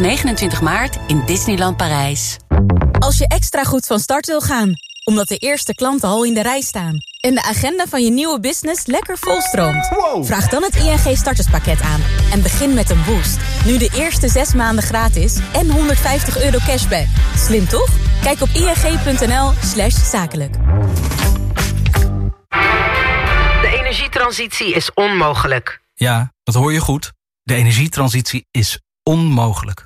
29 maart in Disneyland Parijs. Als je extra goed van start wil gaan, omdat de eerste klanten al in de rij staan... en de agenda van je nieuwe business lekker volstroomt... vraag dan het ING starterspakket aan en begin met een boost. Nu de eerste zes maanden gratis en 150 euro cashback. Slim toch? Kijk op ing.nl slash zakelijk. De energietransitie is onmogelijk. Ja, dat hoor je goed. De energietransitie is onmogelijk.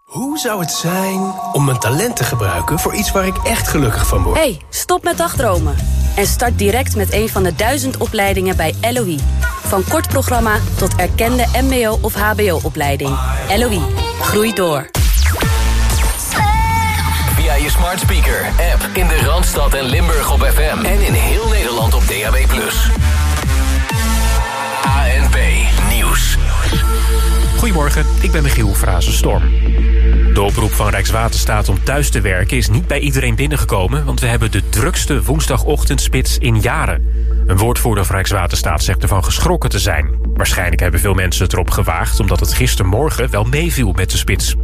Hoe zou het zijn om mijn talent te gebruiken voor iets waar ik echt gelukkig van word? Hey, stop met dagdromen. En start direct met een van de duizend opleidingen bij LOE. Van kort programma tot erkende mbo- of hbo-opleiding. LOE, groei door. Via je smart speaker, app in de Randstad en Limburg op FM. En in heel Nederland op DAB+. Goedemorgen, ik ben Michiel Frazenstorm. De oproep van Rijkswaterstaat om thuis te werken is niet bij iedereen binnengekomen... want we hebben de drukste woensdagochtendspits in jaren. Een woordvoerder van Rijkswaterstaat zegt ervan geschrokken te zijn. Waarschijnlijk hebben veel mensen het erop gewaagd... omdat het gistermorgen wel meeviel met de spits.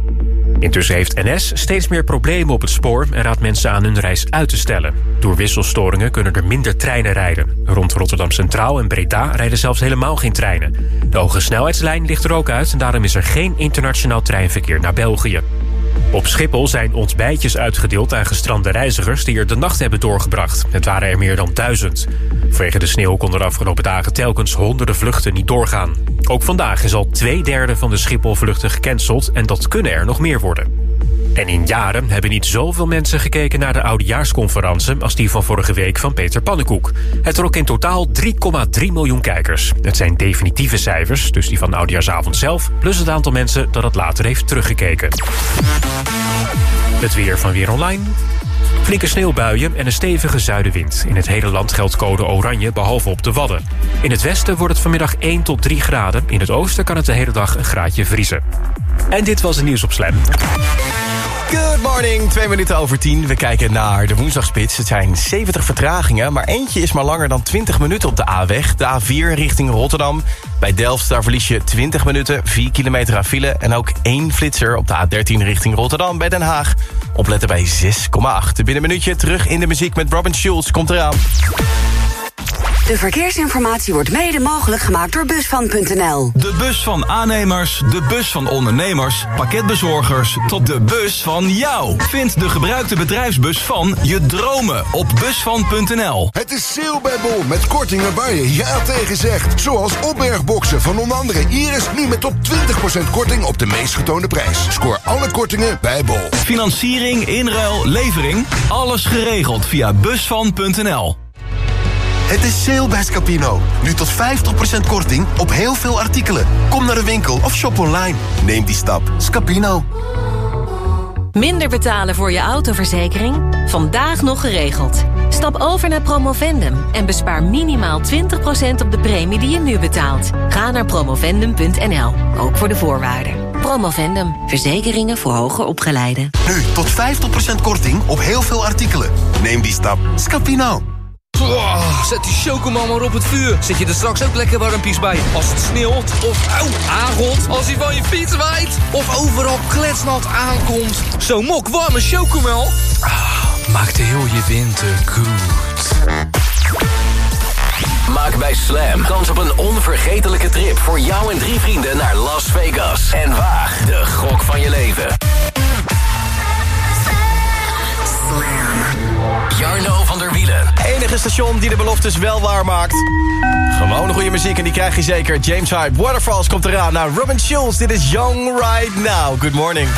Intussen heeft NS steeds meer problemen op het spoor... en raadt mensen aan hun reis uit te stellen. Door wisselstoringen kunnen er minder treinen rijden. Rond Rotterdam Centraal en Breda rijden zelfs helemaal geen treinen. De hoge snelheidslijn ligt er ook uit... en daarom is er geen internationaal treinverkeer naar België. Op Schiphol zijn ontbijtjes uitgedeeld aan gestrande reizigers... die er de nacht hebben doorgebracht. Het waren er meer dan duizend. Vanwege de sneeuw konden de afgelopen dagen telkens honderden vluchten niet doorgaan. Ook vandaag is al twee derde van de Schiphol-vluchten gecanceld... en dat kunnen er nog meer worden. En in jaren hebben niet zoveel mensen gekeken naar de oudejaarsconferentie... als die van vorige week van Peter Pannenkoek. Het trok in totaal 3,3 miljoen kijkers. Het zijn definitieve cijfers, dus die van de oudejaarsavond zelf... plus het aantal mensen dat het later heeft teruggekeken. Het weer van Weer Online. Flinke sneeuwbuien en een stevige zuidenwind. In het hele land geldt code oranje, behalve op de Wadden. In het westen wordt het vanmiddag 1 tot 3 graden. In het oosten kan het de hele dag een graadje vriezen. En dit was het nieuws op Slam. Good morning, twee minuten over tien. We kijken naar de woensdagspits. Het zijn 70 vertragingen, maar eentje is maar langer dan 20 minuten op de A-weg. De A4 richting Rotterdam. Bij Delft daar verlies je 20 minuten, 4 kilometer aan file... en ook één flitser op de A13 richting Rotterdam bij Den Haag. Opletten bij 6,8. Binnen een minuutje terug in de muziek met Robin Schulz. Komt eraan. De verkeersinformatie wordt mede mogelijk gemaakt door Busvan.nl. De bus van aannemers, de bus van ondernemers, pakketbezorgers... tot de bus van jou. Vind de gebruikte bedrijfsbus van je dromen op Busvan.nl. Het is sale bij Bol met kortingen waar je ja tegen zegt. Zoals opbergboxen van onder andere Iris... nu met tot 20% korting op de meest getoonde prijs. Scoor alle kortingen bij Bol. Financiering, inruil, levering, alles geregeld via Busvan.nl. Het is sale bij Scapino. Nu tot 50% korting op heel veel artikelen. Kom naar de winkel of shop online. Neem die stap. Scapino. Minder betalen voor je autoverzekering? Vandaag nog geregeld. Stap over naar Promovendum en bespaar minimaal 20% op de premie die je nu betaalt. Ga naar promovendum.nl, ook voor de voorwaarden. Promovendum, verzekeringen voor hoger opgeleiden. Nu tot 50% korting op heel veel artikelen. Neem die stap. Scapino. Oh, zet die chocomel maar op het vuur. Zet je er straks ook lekker warmpies bij. Als het sneeuwt of auw, aangot. Als hij van je fiets waait. Of overal kletsnat aankomt. Zo'n mok warme chocomel. Ah, maakt heel je winter goed. Maak bij Slam kans op een onvergetelijke trip voor jou en drie vrienden naar Las Vegas. En waag de gok van je leven. Jarno van der Wielen. Enige station die de beloftes wel waarmaakt. Gewoon goede muziek en die krijg je zeker. James Hype, Waterfalls komt eraan. Nou, Robin Schulz, dit is Young Right Now. Good morning.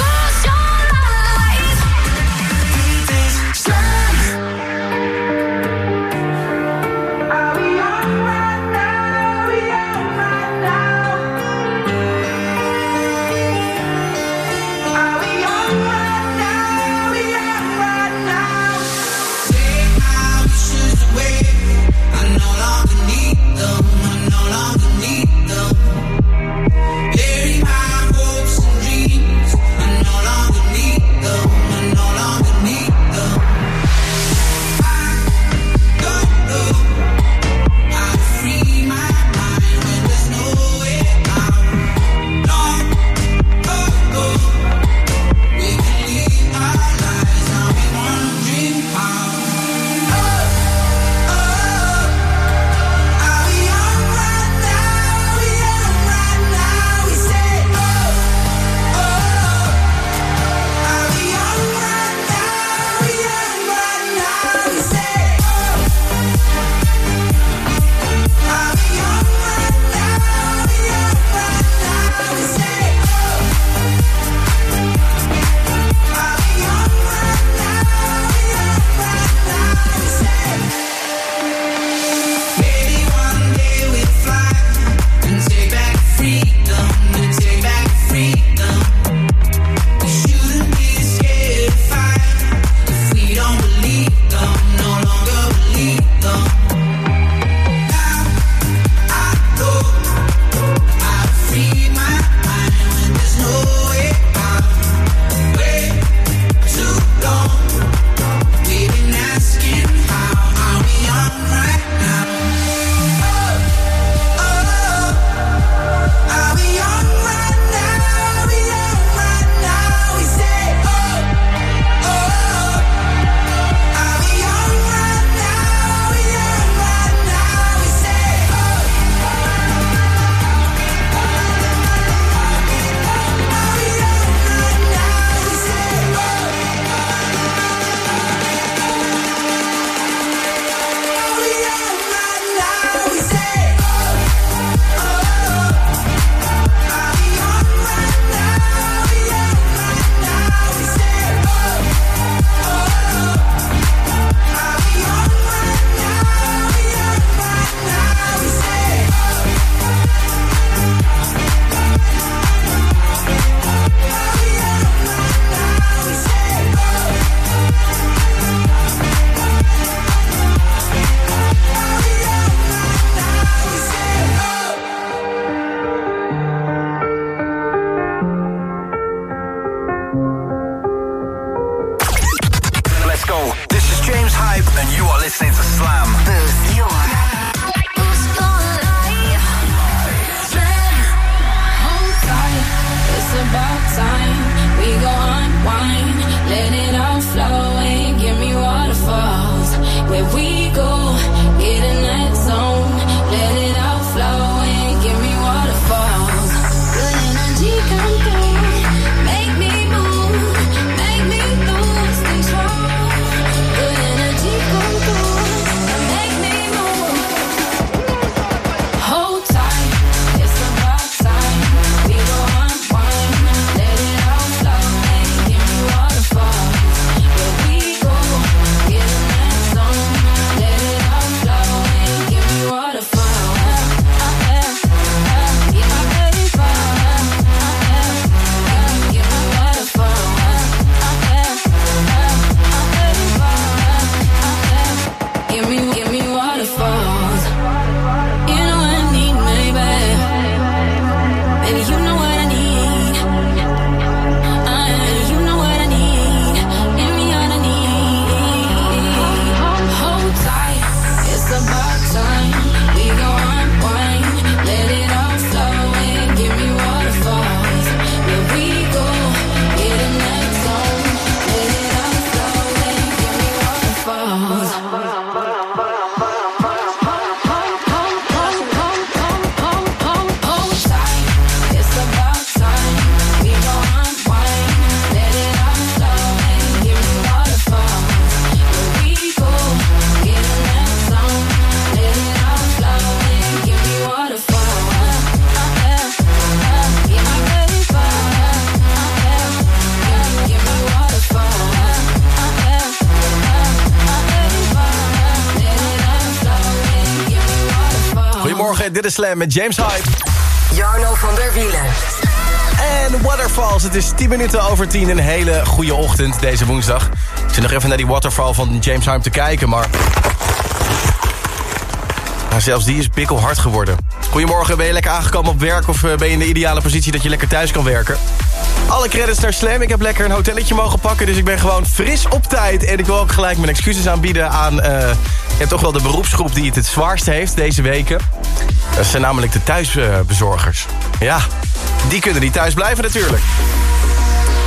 Slam met James Hype. Jarno van der Wielen. En Waterfalls, het is 10 minuten over 10. Een hele goede ochtend deze woensdag. Ik zit nog even naar die Waterfall van James Hype te kijken, maar... Nou, zelfs die is pikkelhard geworden. Goedemorgen, ben je lekker aangekomen op werk... of eh, ben je in de ideale positie dat je lekker thuis kan werken? Alle credits naar Slam. Ik heb lekker een hotelletje mogen pakken... dus ik ben gewoon fris op tijd. En ik wil ook gelijk mijn excuses aanbieden aan... Uh, ja, toch wel de beroepsgroep die het het zwaarst heeft deze weken. Dat zijn namelijk de thuisbezorgers. Ja, die kunnen niet thuis blijven natuurlijk.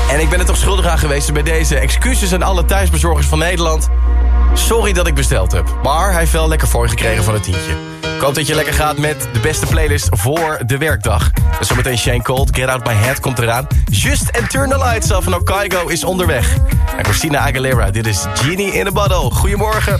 En ik ben er toch schuldig aan geweest bij deze excuses aan alle thuisbezorgers van Nederland. Sorry dat ik besteld heb. Maar hij heeft wel lekker voor gekregen van het tientje. Ik hoop dat je lekker gaat met de beste playlist voor de werkdag. En zometeen Shane Cold, Get Out My Head komt eraan. Just and Turn the Lights Off en Okaigo is onderweg. En Christina Aguilera, dit is Genie in a Bottle. Goedemorgen.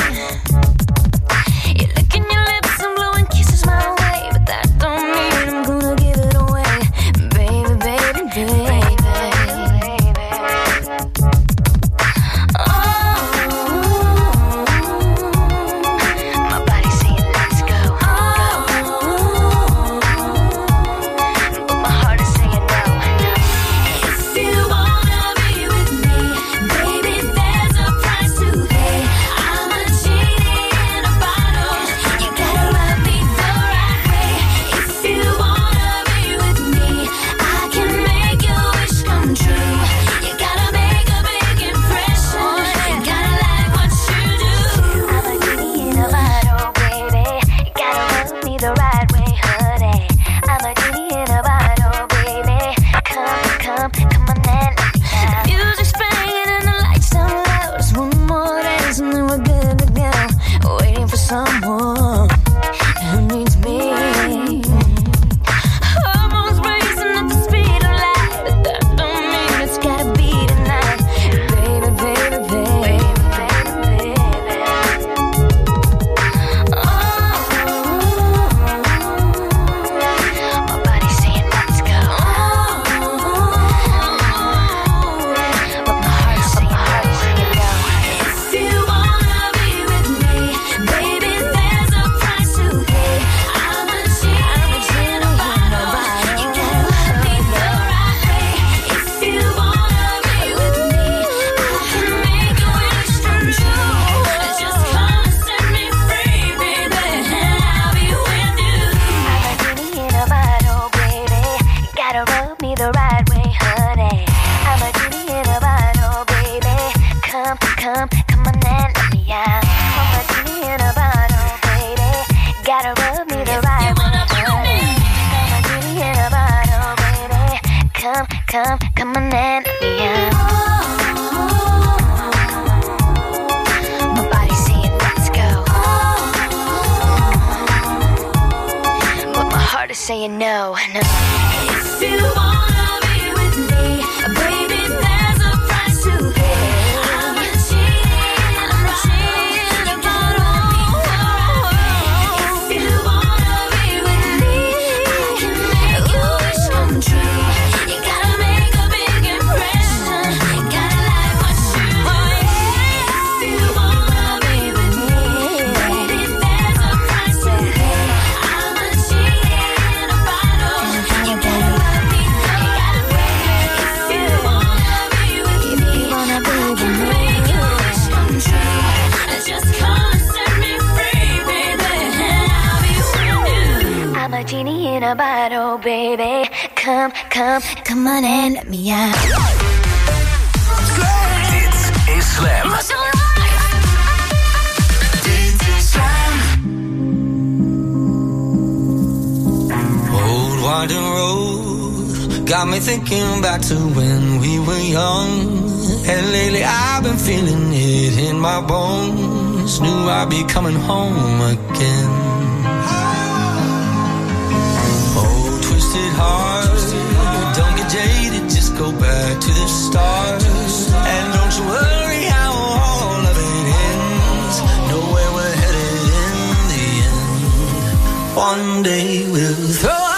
Winding road got me thinking back to when we were young. And lately I've been feeling it in my bones. Knew I'd be coming home again. Oh, twisted heart, don't get jaded, just go back to the start. And don't you worry how all of it ends. Know where we're headed in the end. One day we'll throw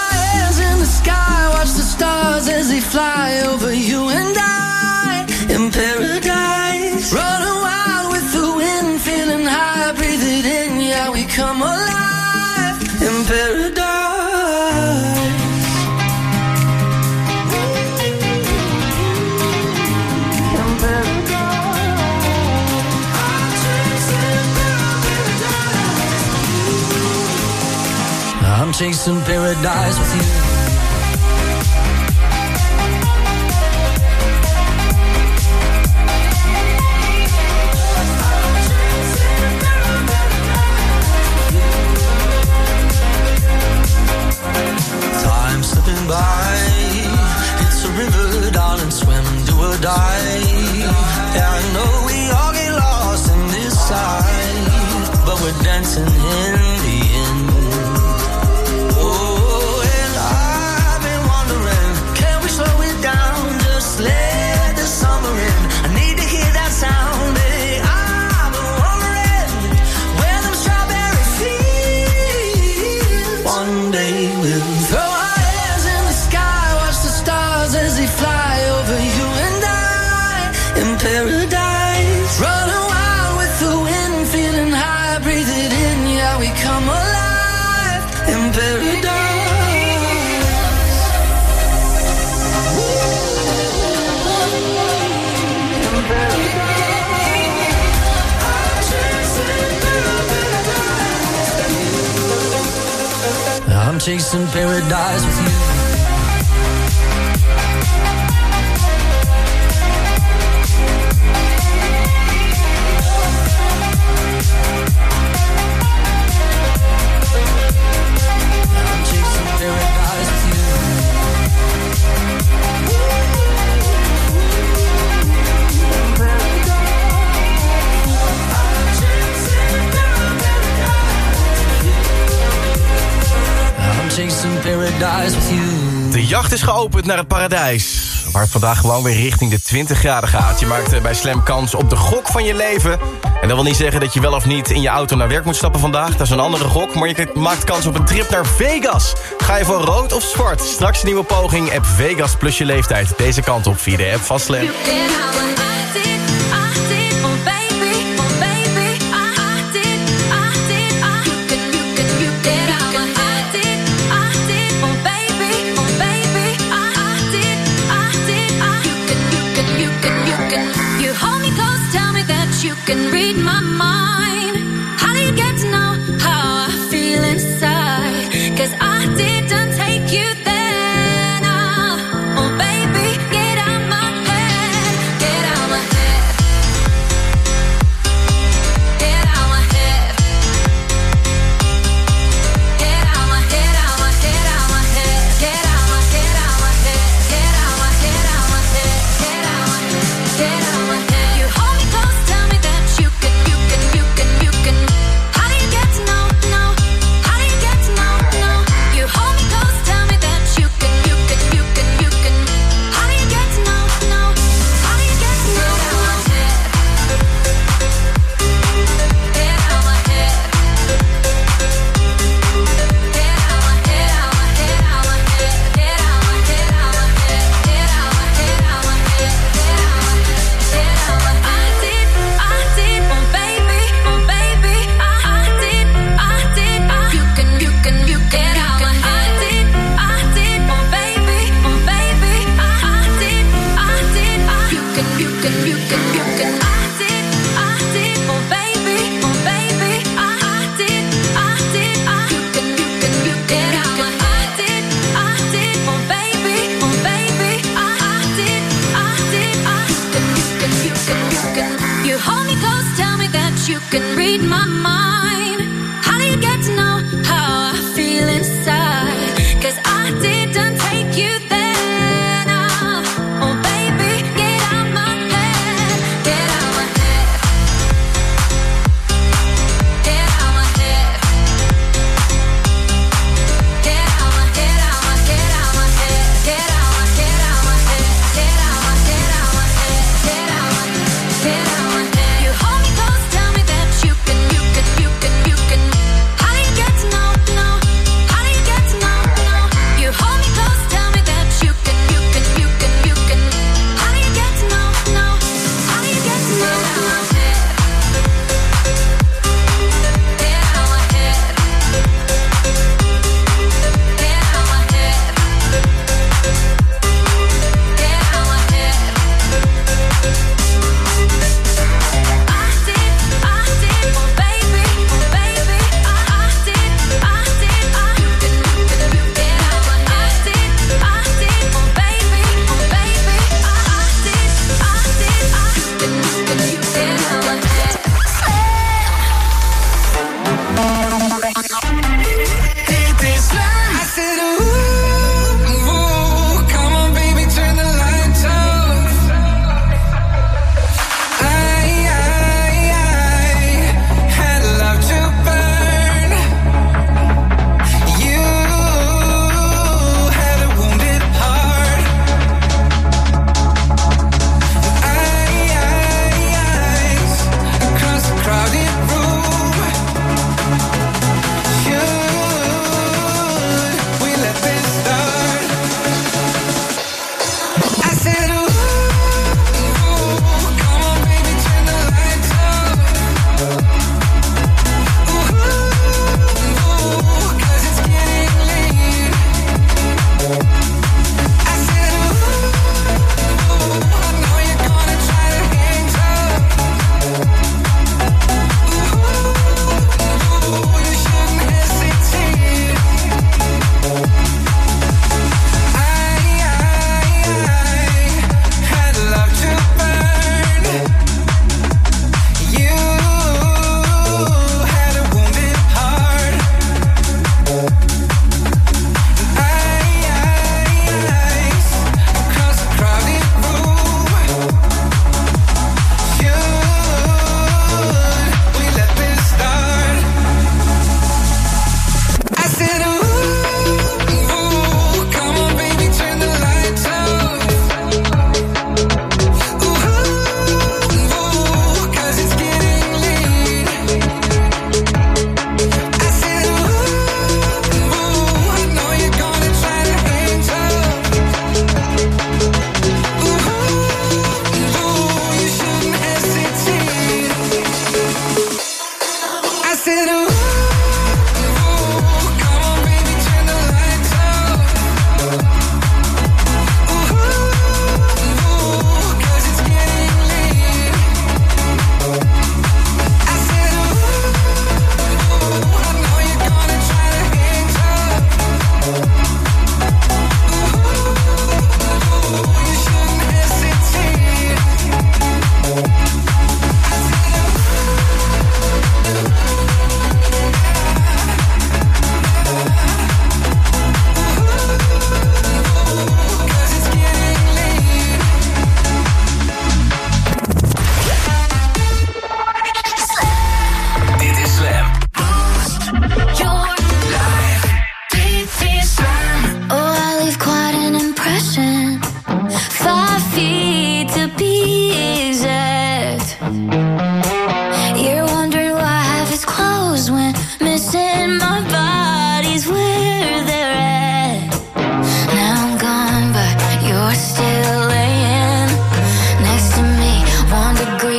watch the stars as they fly over you and I in paradise. Running wild with the wind, feeling high, breathe it in, yeah, we come alive in paradise. I'm chasing paradise with you. Die. Yeah, I know we all get lost in this life, but we're dancing in paradise. Running wild with the wind, feeling high, in, yeah, we come alive in paradise. I'm chasing paradise with you. De jacht is geopend naar het paradijs. Waar het vandaag gewoon weer richting de 20 graden gaat. Je maakt eh, bij Slam kans op de gok van je leven. En dat wil niet zeggen dat je wel of niet in je auto naar werk moet stappen vandaag. Dat is een andere gok. Maar je maakt kans op een trip naar Vegas. Ga je voor rood of zwart? Straks een nieuwe poging. App Vegas plus je leeftijd. Deze kant op via de app van Slam. Can read my mind.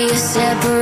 you separate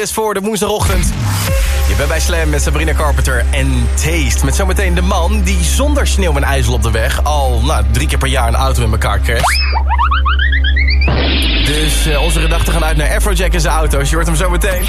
playlist voor de woensdagochtend. Je bent bij Slam met Sabrina Carpenter en Taste. Met zometeen de man die zonder sneeuw en ijzel op de weg... al nou, drie keer per jaar een auto in elkaar crasht. Dus eh, onze gedachten gaan uit naar Afrojack en zijn auto's. Je hoort hem zo meteen.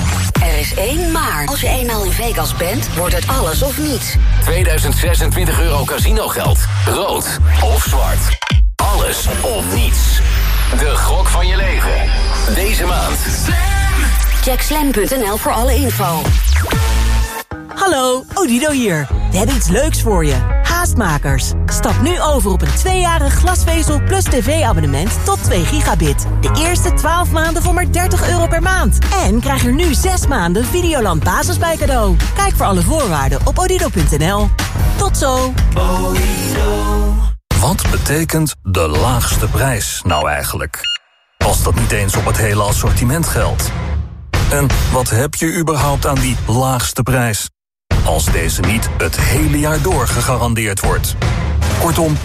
Er is één maar. Als je eenmaal in Vegas bent, wordt het alles of niets. 2026 euro casinogeld. Rood of zwart. Alles of niets. De gok van je leven. Deze maand. Check slam.nl voor alle info. Hallo, Odido hier. We hebben iets leuks voor je. Stap nu over op een tweejarig glasvezel plus tv-abonnement tot 2 gigabit. De eerste 12 maanden voor maar 30 euro per maand. En krijg er nu 6 maanden Videoland Basis bij cadeau. Kijk voor alle voorwaarden op odido.nl. Tot zo. Wat betekent de laagste prijs nou eigenlijk? Als dat niet eens op het hele assortiment geldt. En wat heb je überhaupt aan die laagste prijs? Als deze niet het hele jaar door gegarandeerd wordt. Kortom,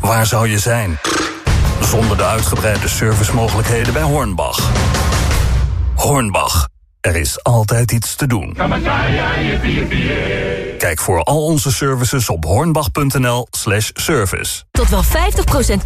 waar zou je zijn? Zonder de uitgebreide servicemogelijkheden bij Hornbach. Hornbach, er is altijd iets te doen. Kijk voor al onze services op hornbach.nl slash service. Tot wel 50%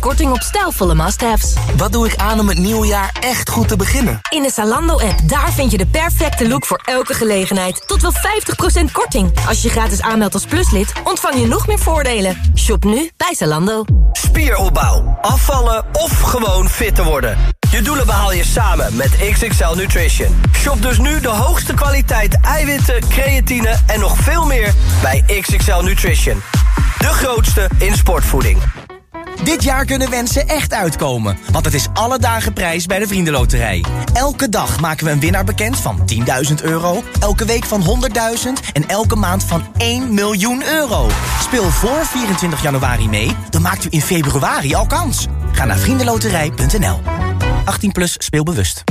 korting op stijlvolle must-haves. Wat doe ik aan om het nieuwe jaar echt goed te beginnen? In de Zalando-app, daar vind je de perfecte look voor elke gelegenheid. Tot wel 50% korting. Als je gratis aanmeldt als pluslid, ontvang je nog meer voordelen. Shop nu bij Zalando. Spieropbouw, afvallen of gewoon fit te worden. Je doelen behaal je samen met XXL Nutrition. Shop dus nu de hoogste kwaliteit eiwitten, creatine en nog veel meer bij XXL Nutrition. De grootste in sportvoeding. Dit jaar kunnen wensen echt uitkomen, want het is alle dagen prijs bij de Vriendenloterij. Elke dag maken we een winnaar bekend van 10.000 euro, elke week van 100.000 en elke maand van 1 miljoen euro. Speel voor 24 januari mee, dan maakt u in februari al kans. Ga naar vriendenloterij.nl. 18 plus speelbewust.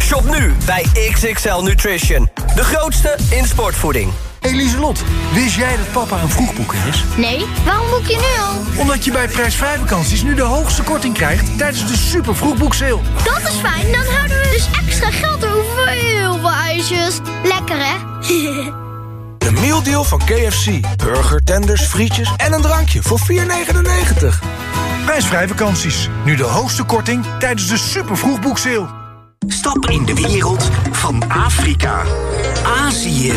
Shop nu bij XXL Nutrition. De grootste in sportvoeding. Eliselot, wist jij dat papa een vroegboeker is? Nee, waarom boek je nu al? Omdat je bij prijsvrij vakanties nu de hoogste korting krijgt tijdens de super vroegboekseil. Dat is fijn, dan houden we dus extra geld over voor heel veel ijsjes. Lekker hè? De mealdeal van KFC. Burger, tenders, frietjes en een drankje voor 4,99. Prijsvrij vakanties. Nu de hoogste korting tijdens de super vroegboekseil. Stap in de wereld van Afrika, Azië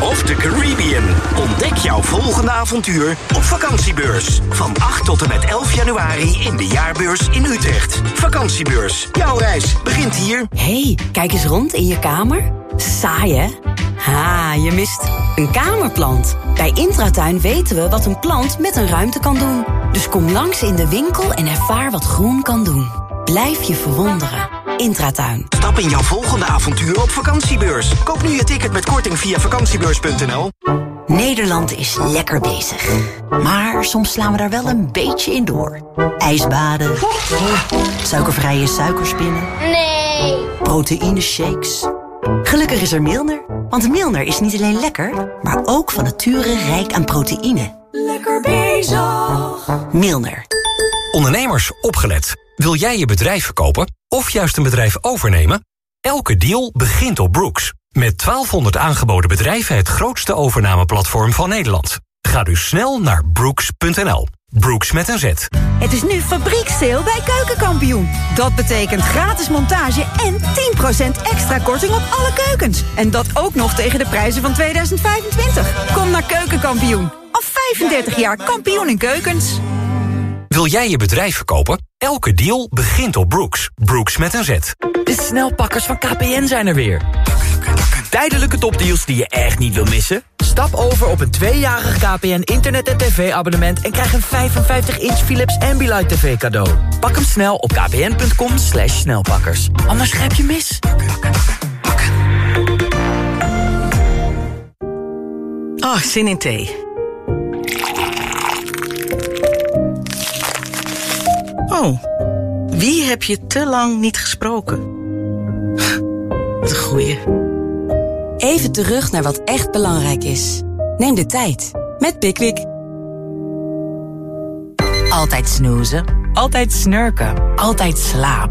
of de Caribbean. Ontdek jouw volgende avontuur op vakantiebeurs. Van 8 tot en met 11 januari in de jaarbeurs in Utrecht. Vakantiebeurs. Jouw reis begint hier. hey, kijk eens rond in je kamer. Saai hè? Ha, je mist een kamerplant. Bij Intratuin weten we wat een plant met een ruimte kan doen. Dus kom langs in de winkel en ervaar wat groen kan doen. Blijf je verwonderen. Intratuin. Stap in jouw volgende avontuur op vakantiebeurs. Koop nu je ticket met korting via vakantiebeurs.nl. Nederland is lekker bezig. Maar soms slaan we daar wel een beetje in door. Ijsbaden. Suikervrije suikerspinnen. Nee. Proteïne shakes. Gelukkig is er Milner. Want Milner is niet alleen lekker, maar ook van nature rijk aan proteïne. Lekker bezig. Milner. Ondernemers, opgelet. Wil jij je bedrijf verkopen of juist een bedrijf overnemen? Elke deal begint op Brooks. Met 1200 aangeboden bedrijven het grootste overnameplatform van Nederland. Ga dus snel naar brooks.nl. Brooks met een Z. Het is nu fabrieksteel bij Keukenkampioen. Dat betekent gratis montage en 10% extra korting op alle keukens. En dat ook nog tegen de prijzen van 2025. Kom naar Keukenkampioen. Al 35 jaar kampioen in keukens. Wil jij je bedrijf verkopen? Elke deal begint op Brooks. Brooks met een Z. De snelpakkers van KPN zijn er weer. Tijdelijke topdeals die je echt niet wil missen? Stap over op een tweejarig KPN internet- en tv-abonnement... en krijg een 55-inch Philips Ambilight TV cadeau. Pak hem snel op kpn.com slash snelpakkers. Anders grijp je mis. Oh, zin in thee. Oh, wie heb je te lang niet gesproken? De goeie. Even terug naar wat echt belangrijk is. Neem de tijd met Pickwick. Altijd snoezen, altijd snurken, altijd slaap,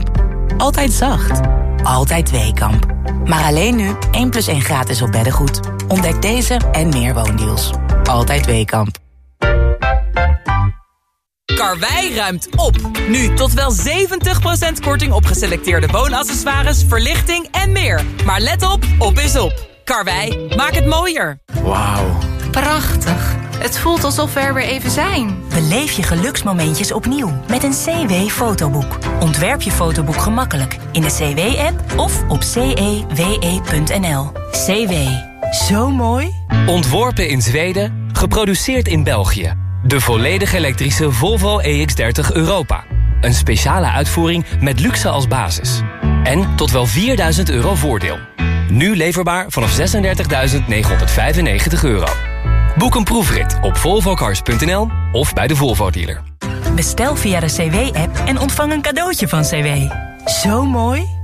altijd zacht, altijd Weekamp. Maar alleen nu 1 plus 1 gratis op beddengoed. Ontdek deze en meer woondeals. Altijd Weekamp. Karwei ruimt op. Nu tot wel 70% korting op geselecteerde woonaccessoires, verlichting en meer. Maar let op, op is op. Karwei, maak het mooier. Wauw. Prachtig. Het voelt alsof we er weer even zijn. Beleef je geluksmomentjes opnieuw met een CW-fotoboek. Ontwerp je fotoboek gemakkelijk in de CW-app of op cewe.nl. CW. Zo mooi. Ontworpen in Zweden, geproduceerd in België. De volledig elektrische Volvo EX30 Europa. Een speciale uitvoering met luxe als basis. En tot wel 4000 euro voordeel. Nu leverbaar vanaf 36.995 euro. Boek een proefrit op volvocars.nl of bij de Volvo dealer. Bestel via de CW-app en ontvang een cadeautje van CW. Zo mooi.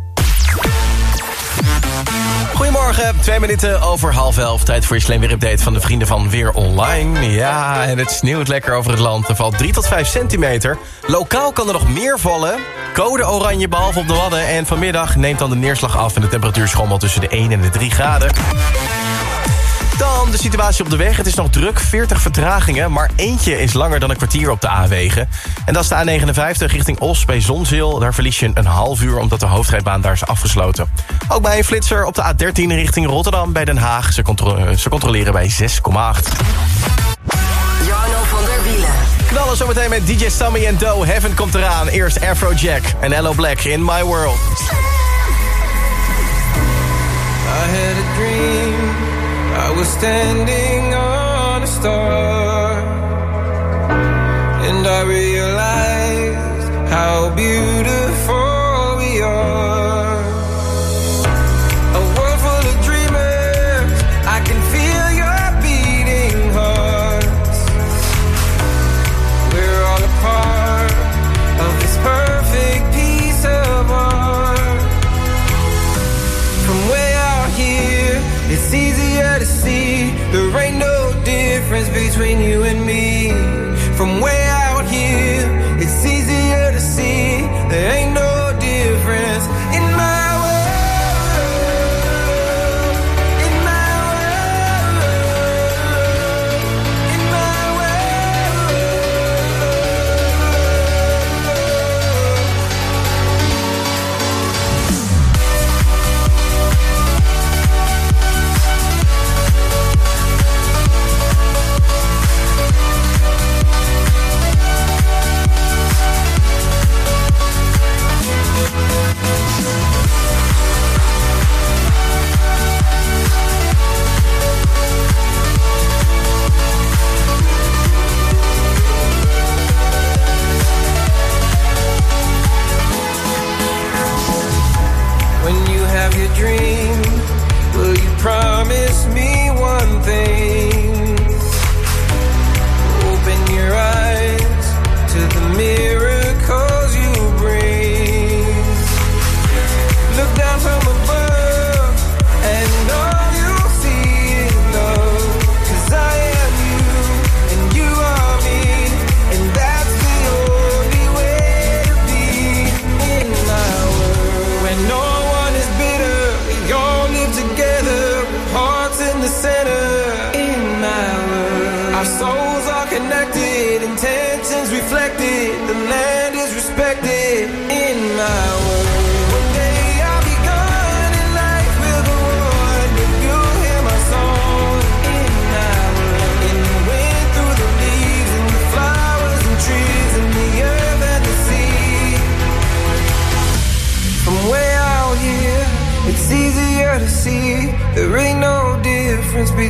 Goedemorgen, twee minuten over half elf. Tijd voor je slim weer update van de vrienden van Weer Online. Ja, en het sneeuwt lekker over het land. Er valt 3 tot 5 centimeter. Lokaal kan er nog meer vallen. Code oranje behalve op de Wadden. En vanmiddag neemt dan de neerslag af... en de temperatuur schommelt tussen de 1 en de 3 graden. Dan de situatie op de weg. Het is nog druk, 40 vertragingen... maar eentje is langer dan een kwartier op de A-wegen. En dat is de A59 richting Os bij Zonzeel. Daar verlies je een half uur omdat de hoofdrijbaan daar is afgesloten. Ook bij een flitser op de A13 richting Rotterdam bij Den Haag. Ze, contro ze controleren bij 6,8. Jarno van der Wielen. Knallen zometeen met DJ Sammy en Doe. Heaven komt eraan. Eerst Afrojack en Hello Black in My World. I had a dream. Was standing on a star. And I realized how beautiful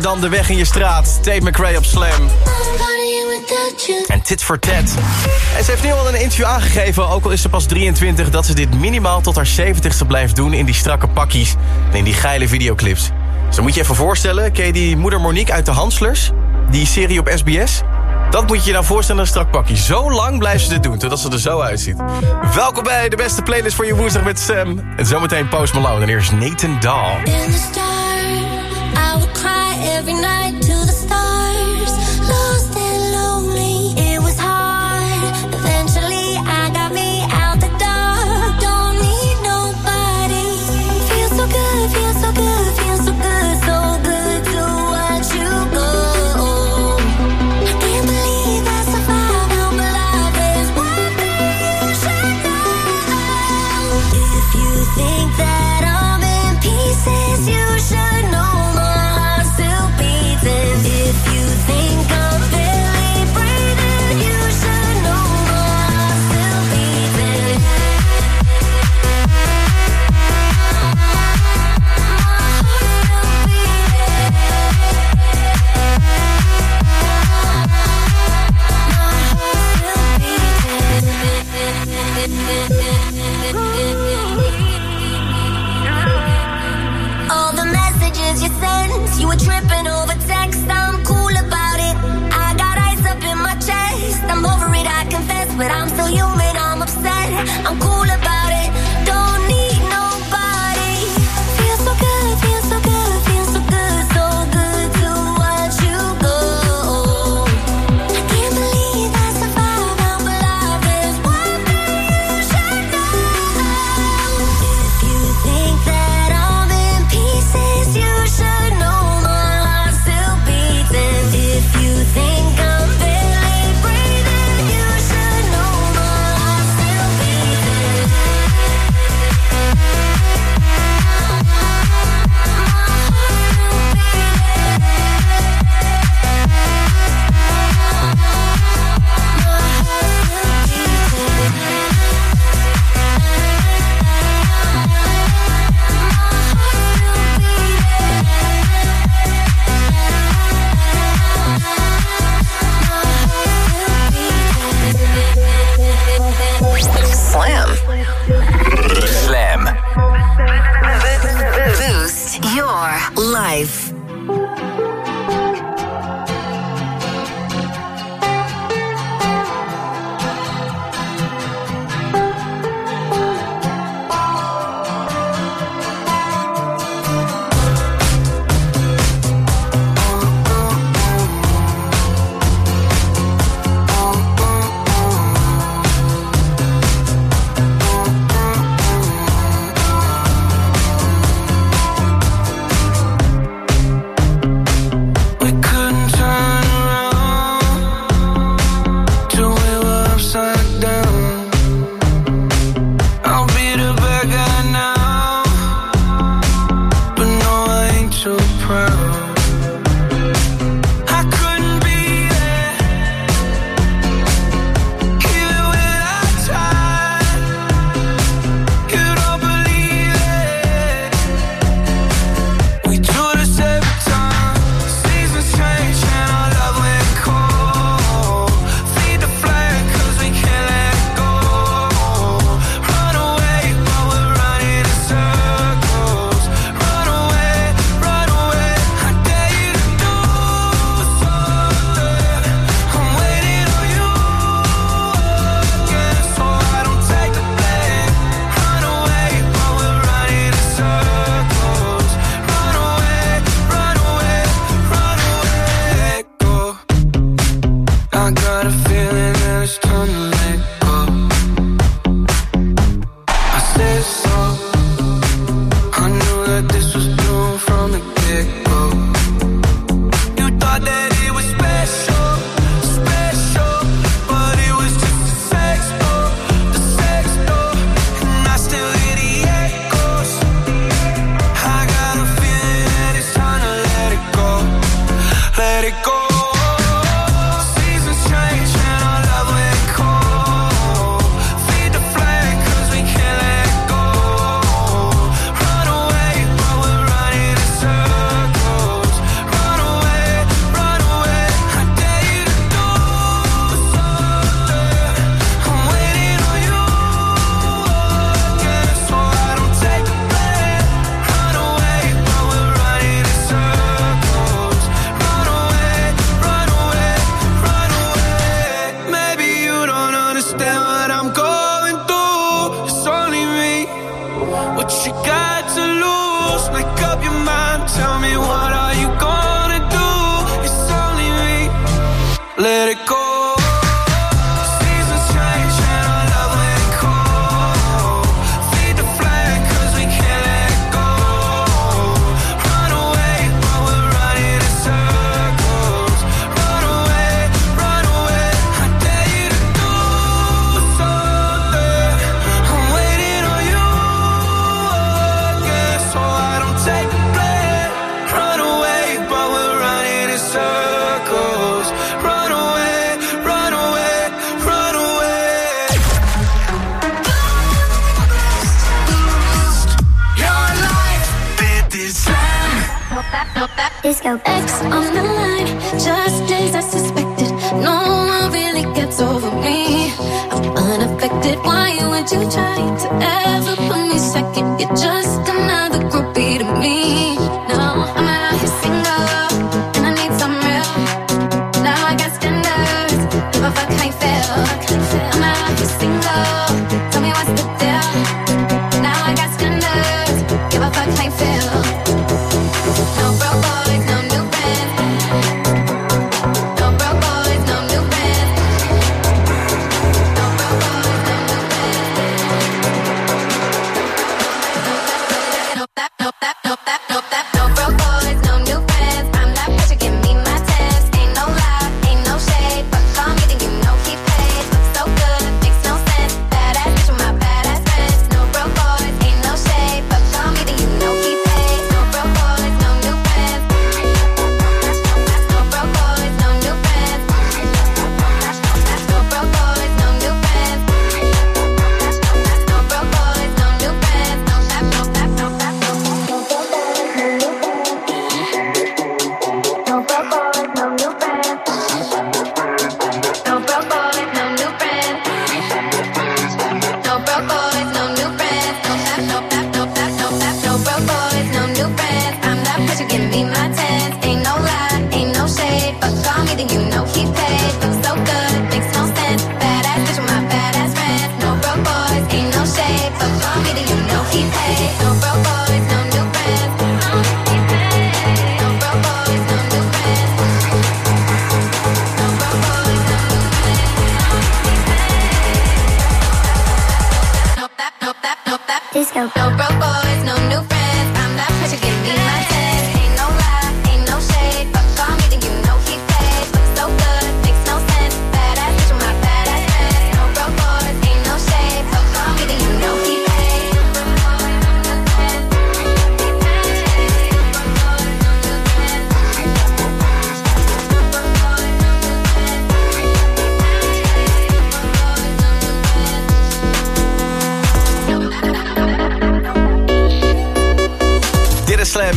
dan de weg in je straat. Tate McRae op Slam. En tit for tat. En ze heeft nu al een interview aangegeven, ook al is ze pas 23... dat ze dit minimaal tot haar 70ste blijft doen in die strakke pakjes... en in die geile videoclips. Dus zo moet je even voorstellen, ken je die moeder Monique uit de Hanslers? Die serie op SBS? Dat moet je je nou voorstellen een strak pakje. Zo lang blijft ze dit doen, totdat ze er zo uitziet. Welkom bij de beste playlist voor je woensdag met Sam. En zometeen Post Malone en eerst Nathan Dahl. every night.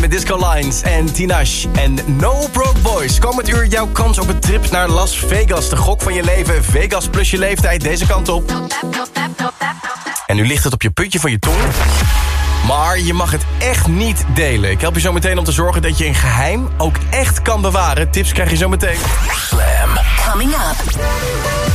Disco Lines en Tinash en No Broke Boys. Komend uur jouw kans op een trip naar Las Vegas. De gok van je leven, Vegas plus je leeftijd, deze kant op. En nu ligt het op je puntje van je tong. Maar je mag het echt niet delen. Ik help je zo meteen om te zorgen dat je een geheim ook echt kan bewaren. Tips krijg je zo meteen. Slam. Coming up.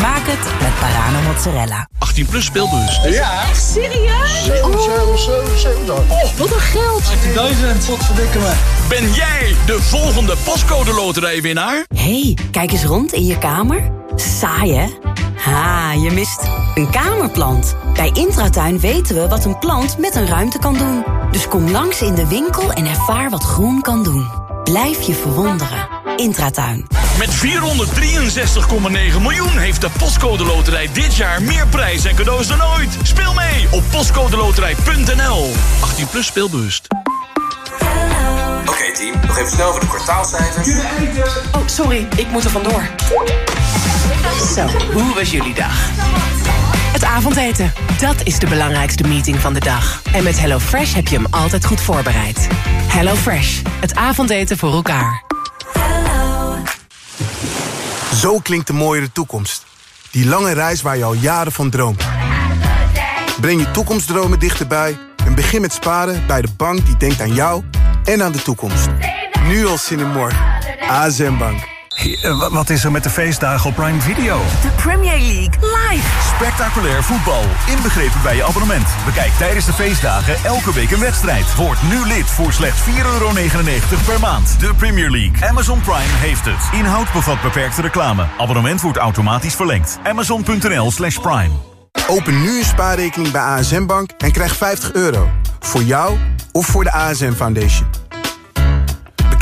Maak het met Parano Mozzarella. 18 plus speelbus. Ja. Echt serieus? 7, 7, 7, 7. Oh, wat een geld. 18.000. Wat verdikken me. Ben jij de volgende pascode loterijwinnaar? hey, kijk eens rond in je kamer. Saai, hè? Ha, je mist een kamerplant. Bij Intratuin weten we wat een plant met een ruimte kan doen. Dus kom langs in de winkel en ervaar wat groen kan doen. Blijf je verwonderen. Intratuin. Met 463,9 miljoen heeft de Postcode Loterij dit jaar meer prijs en cadeaus dan ooit. Speel mee op postcodeloterij.nl. 18 plus speelbewust. Oké team, nog even snel voor de kwartaalcijfers. Oh, sorry, ik moet er vandoor. Zo, hoe was jullie dag? Het avondeten, dat is de belangrijkste meeting van de dag. En met HelloFresh heb je hem altijd goed voorbereid. HelloFresh, het avondeten voor elkaar. Zo klinkt de mooiere toekomst. Die lange reis waar je al jaren van droomt. Breng je toekomstdromen dichterbij en begin met sparen bij de bank die denkt aan jou en aan de toekomst. Nu al zin in morgen. ASM Bank. Wat is er met de feestdagen op Prime Video? De Premier League live. Spectaculair voetbal, inbegrepen bij je abonnement. Bekijk tijdens de feestdagen elke week een wedstrijd. Word nu lid voor slechts 4,99 per maand. De Premier League. Amazon Prime heeft het. Inhoud bevat beperkte reclame. Abonnement wordt automatisch verlengd. Amazon.nl slash prime. Open nu een spaarrekening bij ASM Bank en krijg 50 euro. Voor jou of voor de ASM Foundation.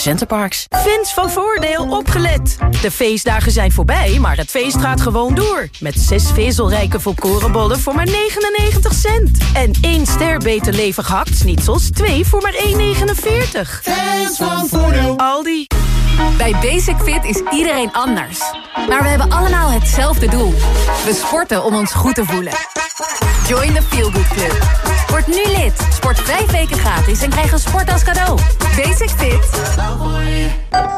Centerparks. Fans van Voordeel opgelet. De feestdagen zijn voorbij, maar het feest gaat gewoon door. Met zes vezelrijke volkorenbollen voor maar 99 cent. En één ster beter levig hakt-snitsels, twee voor maar 1,49. Fans van Voordeel. Aldi. Bij Basic Fit is iedereen anders. Maar we hebben allemaal hetzelfde doel. We sporten om ons goed te voelen. Join the Feel Good Club. Word nu lid. Sport vijf weken gratis en krijg een sport als cadeau. Basic Fit.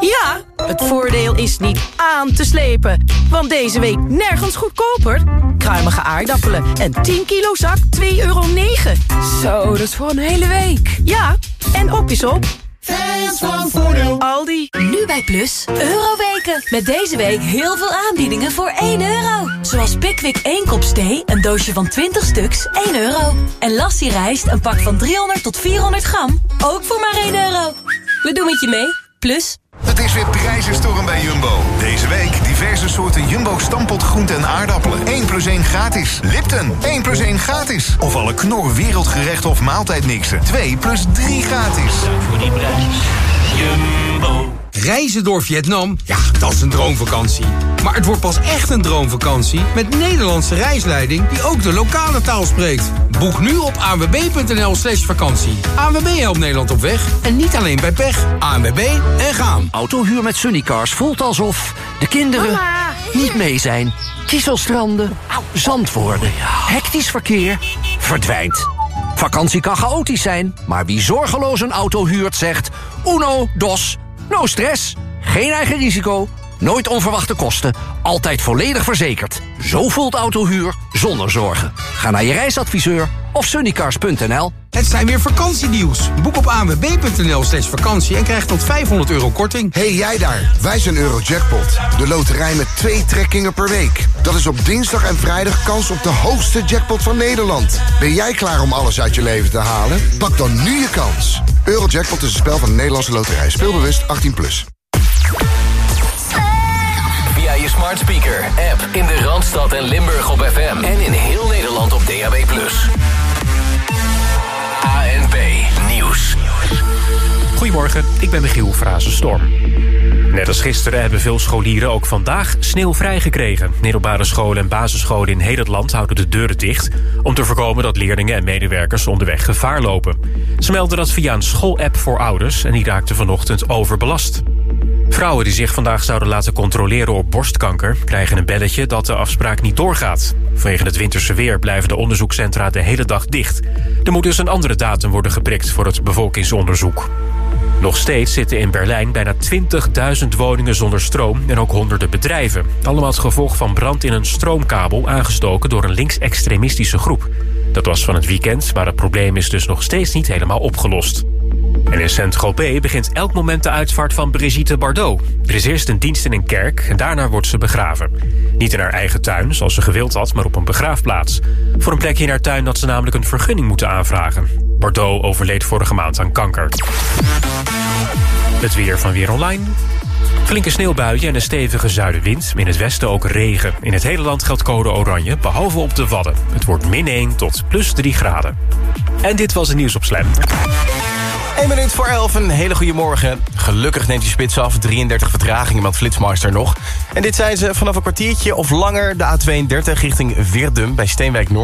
Ja, het voordeel is niet aan te slepen. Want deze week nergens goedkoper. Kruimige aardappelen en 10 kilo zak 2,9 euro. Zo, dat is voor een hele week. Ja, en op is op. Fans van Voordeel. Aldi. Nu bij Plus, Euroweken. Met deze week heel veel aanbiedingen voor 1 euro. Zoals Pickwick 1 kop thee, een doosje van 20 stuks, 1 euro. En Lassie rijst, een pak van 300 tot 400 gram, ook voor maar 1 euro. We doen het je mee. Plus. Het is weer prijzenstorm bij Jumbo. Deze week diverse soorten Jumbo stampot groenten en aardappelen. 1 plus 1 gratis. Lipton, 1 plus 1 gratis. Of alle knor wereldgerecht of maaltijdmixen. 2 plus 3 gratis. Voor die prijs. Jumbo. Reizen door Vietnam? Ja, dat is een droomvakantie. Maar het wordt pas echt een droomvakantie met Nederlandse reisleiding die ook de lokale taal spreekt. Boek nu op anwb.nl slash vakantie. ANWB helpt Nederland op weg en niet alleen bij pech. ANWB en gaan. Autohuur met Sunnycars voelt alsof de kinderen niet mee zijn. Kieselstranden, zand worden, hectisch verkeer, verdwijnt. Vakantie kan chaotisch zijn, maar wie zorgeloos een auto huurt zegt... uno, dos, no stress, geen eigen risico, nooit onverwachte kosten... altijd volledig verzekerd. Zo voelt autohuur zonder zorgen. Ga naar je reisadviseur of sunnycars.nl. Het zijn weer vakantienieuws. Boek op anwb.nl slash vakantie en krijg tot 500 euro korting. hey, jij daar, wij zijn Eurojackpot. De loterij met twee trekkingen per week. Dat is op dinsdag en vrijdag kans op de hoogste jackpot van Nederland. Ben jij klaar om alles uit je leven te halen? Pak dan nu je kans. Eurojackpot is een spel van de Nederlandse loterij. Speelbewust 18+. Plus. Via je smart speaker, app in de Randstad en Limburg op FM. En in heel Nederland op DAB+. ANP Nieuws. Goedemorgen, ik ben Michiel Frazenstorm. Net als gisteren hebben veel scholieren ook vandaag sneeuwvrij gekregen. Middelbare scholen en basisscholen in heel het land houden de deuren dicht... om te voorkomen dat leerlingen en medewerkers onderweg gevaar lopen. Ze melden dat via een schoolapp voor ouders... en die raakten vanochtend overbelast. Vrouwen die zich vandaag zouden laten controleren op borstkanker... krijgen een belletje dat de afspraak niet doorgaat. Vanwege het winterse weer blijven de onderzoekscentra de hele dag dicht. Er moet dus een andere datum worden geprikt voor het bevolkingsonderzoek. Nog steeds zitten in Berlijn bijna 20.000 woningen zonder stroom en ook honderden bedrijven. Allemaal het gevolg van brand in een stroomkabel aangestoken door een linksextremistische groep. Dat was van het weekend, maar het probleem is dus nog steeds niet helemaal opgelost. En in Saint-Tropez begint elk moment de uitvaart van Brigitte Bardot. Er is eerst een dienst in een kerk en daarna wordt ze begraven. Niet in haar eigen tuin, zoals ze gewild had, maar op een begraafplaats. Voor een plekje in haar tuin had ze namelijk een vergunning moeten aanvragen. Bardot overleed vorige maand aan kanker. Het weer van Weer Online. Flinke sneeuwbuien en een stevige zuidenwind. In het westen ook regen. In het hele land geldt code oranje, behalve op de Wadden. Het wordt min 1 tot plus 3 graden. En dit was het nieuws op Slam. 1 minuut voor 11, een hele goede morgen. Gelukkig neemt die spits af, 33 vertragingen met Flitsmeister nog. En dit zijn ze vanaf een kwartiertje of langer de A32 richting Weerdum bij Steenwijk Noord.